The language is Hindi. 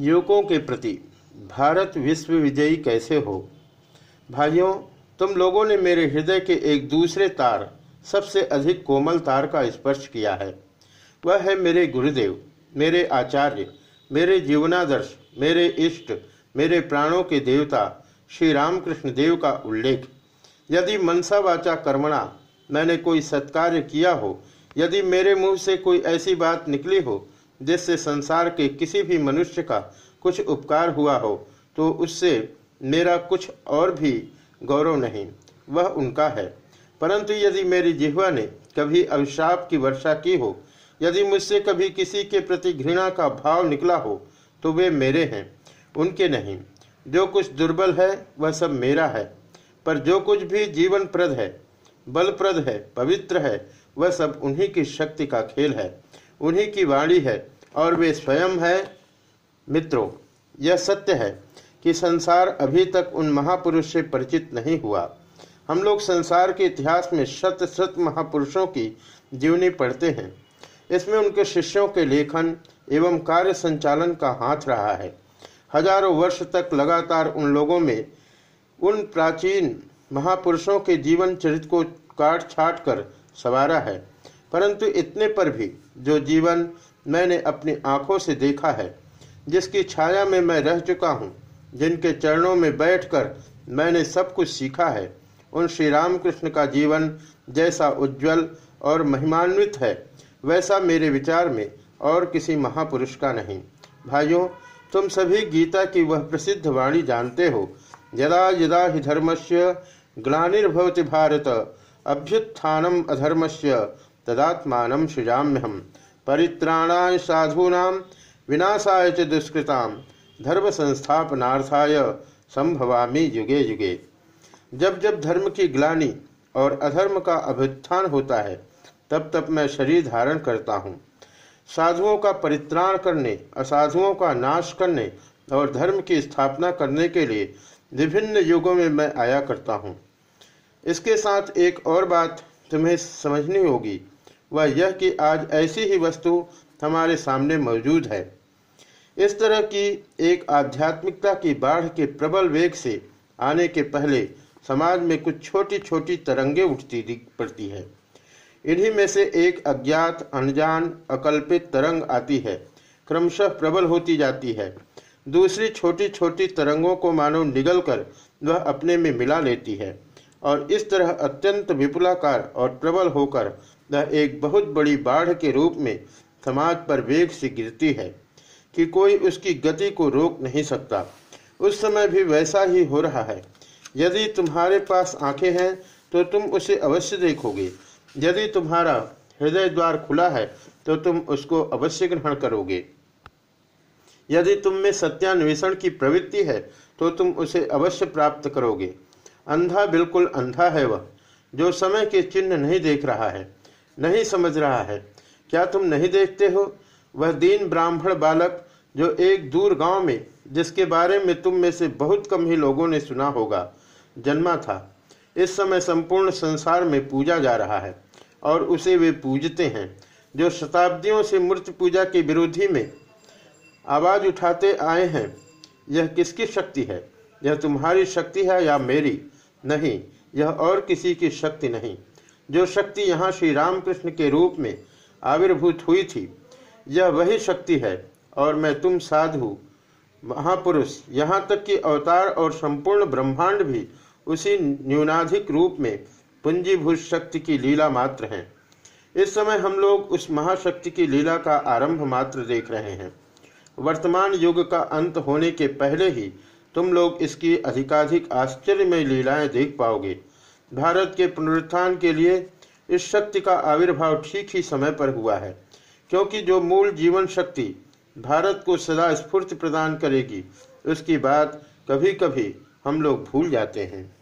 युवकों के प्रति भारत विश्व विजयी कैसे हो? भाइयों, तुम लोगों ने मेरे हृदय के एक दूसरे तार, सबसे अधिक कोमल तार का स्पर्श किया है। वह है मेरे गुरुदेव, मेरे आचार्य, मेरे जीवनादर्श, मेरे इष्ट, मेरे प्राणों के देवता, श्री रामकृष्ण देव का उल्लेख। यदि मनसा वाचा कर्मणा, मैंने कोई सत्कार्य किया हो, यदि मेरे मुँह से कोई ऐसी बात निकली हो जिससे संसार के किसी भी मनुष्य का कुछ उपकार हुआ हो तो उससे मेरा कुछ और भी गौरव नहीं। वह उनका है। परंतु यदि मेरी जिहवा ने कभी अभिशाप की वर्षा की हो, यदि मुझसे कभी किसी के प्रति घृणा का भाव निकला हो तो वे मेरे हैं, उनके नहीं। जो कुछ दुर्बल है, वह सब मेरा है। पर जो कुछ भी जीवन प्रद है, बलप्रद है, पवित्र है, वह सब उन्हीं की शक्ति का खेल है। उन्हीं की वाणी है और वे स्वयं है। मित्रों, यह सत्य है कि संसार अभी तक उन महापुरुष से परिचित नहीं हुआ। हम लोग संसार के इतिहास में शत शत महापुरुषों की जीवनी पढ़ते हैं। इसमें उनके शिष्यों के लेखन एवं कार्य संचालन का हाथ रहा है। हज़ारों वर्ष तक लगातार उन लोगों में उन प्राचीन महापुरुषों के जीवन चरित्र को काट छाट कर सवारा है। परंतु इतने पर भी जो जीवन मैंने अपनी आँखों से देखा है, जिसकी छाया में मैं रह चुका हूँ, जिनके चरणों में बैठकर मैंने सब कुछ सीखा है, उन श्री रामकृष्ण का जीवन जैसा उज्जवल और महिमान्वित है, वैसा मेरे विचार में और किसी महापुरुष का नहीं। भाइयों, तुम सभी गीता की वह प्रसिद्ध वाणी जानते हो, यदा यदा ही धर्मस्य ग्लानिर्भवति भारत, अभ्युत्थानम अधर्मस्य तदात्मान सृजाम्यहम परित्राणाय साधूना, विनाशाय च दुष्कृता धर्म संस्थापनार्थाय संभवामी युगे युगे। जब जब धर्म की ग्लानी और अधर्म का अभ्युत्थान होता है, तब तब मैं शरीर धारण करता हूँ। साधुओं का परित्राण करने, असाधुओं का नाश करने और धर्म की स्थापना करने के लिए विभिन्न युगों में मैं आया करता हूँ। इसके साथ एक और बात तुम्हें समझनी होगी वह यह कि आज ऐसी ही वस्तु हमारे सामने मौजूद है। इस तरह की एक आध्यात्मिकता की बाढ़ के प्रबल वेग से आने के पहले समाज में कुछ छोटी छोटी तरंगे उठती पड़ती है। इन्हीं में से एक अज्ञात, अनजान, अकल्पित तरंग आती है। क्रमशः प्रबल होती जाती है। दूसरी छोटी छोटी तरंगों को मानो निगल कर वह अपने में मिला लेती है और इस तरह अत्यंत विपुलाकार और प्रबल होकर वह एक बहुत बड़ी बाढ़ के रूप में समाज पर वेग से गिरती है कि कोई उसकी गति को रोक नहीं सकता। उस समय भी वैसा ही हो रहा है। यदि तुम्हारे पास आँखें हैं तो तुम उसे अवश्य देखोगे। यदि तुम्हारा हृदय द्वार खुला है तो तुम उसको अवश्य ग्रहण करोगे। यदि तुम में सत्यान्वेषण की प्रवृत्ति है तो तुम उसे अवश्य प्राप्त करोगे। अंधा बिल्कुल अंधा है वह, जो समय के चिन्ह नहीं देख रहा है। नहीं समझ रहा है। क्या तुम नहीं देखते हो? वह दीन ब्राह्मण बालक जो एक दूर गाँव में, जिसके बारे में तुम में से बहुत कम ही लोगों ने सुना होगा, जन्मा था। इस समय संपूर्ण संसार में पूजा जा रहा है, और उसे वे पूजते हैं, जो शताब्दियों से मूर्ति पूजा के विरोधी में आवाज़ उठाते आए हैं। यह किसकी शक्ति है? यह तुम्हारी शक्ति है या मेरी? नहीं, यह और किसी की शक्ति नहीं। जो शक्ति यहाँ श्री रामकृष्ण के रूप में आविर्भूत हुई थी, यह वही शक्ति है और मैं तुम साधु, महापुरुष, यहाँ तक कि अवतार और संपूर्ण ब्रह्मांड भी उसी न्यूनाधिक रूप में पुंजीभूत शक्ति की लीला मात्र हैं। इस समय हम लोग उस महाशक्ति की लीला का आरंभ मात्र देख रहे हैं। वर्तमान युग का अंत होने के पहले ही तुम लोग इसकी अधिकाधिक आश्चर्यमय लीलाएँ देख पाओगे। भारत के पुनरुत्थान के लिए इस शक्ति का आविर्भाव ठीक ही समय पर हुआ है, क्योंकि जो मूल जीवन शक्ति भारत को सदा स्फूर्ति प्रदान करेगी, उसकी बात कभी कभी हम लोग भूल जाते हैं।